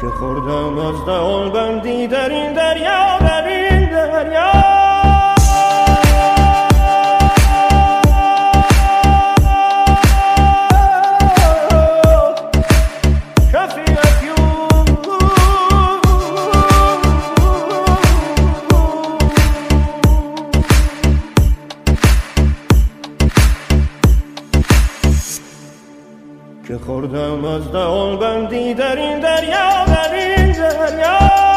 که خوردم از دهان بندی در این دریا در این دریا. که خوردم از دهان بندی در این دریا در این دریا.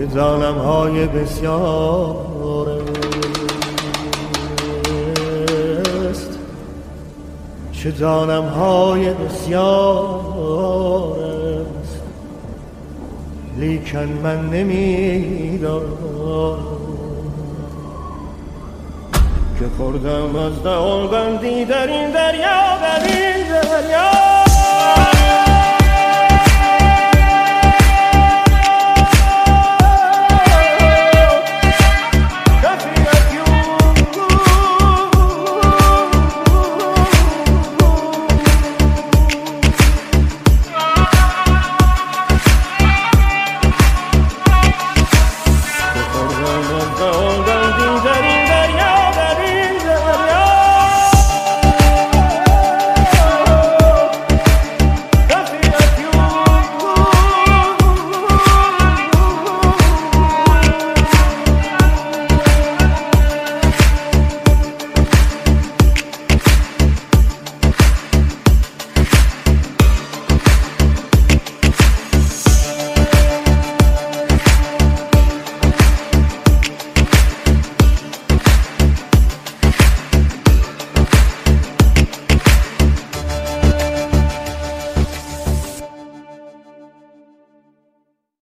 چه ظالم های بسیار است. چه ظالم های بسیار است. لیکن من نمی‌دانم که خوردم از دهان بندی در این دریا در این دریا. no, no.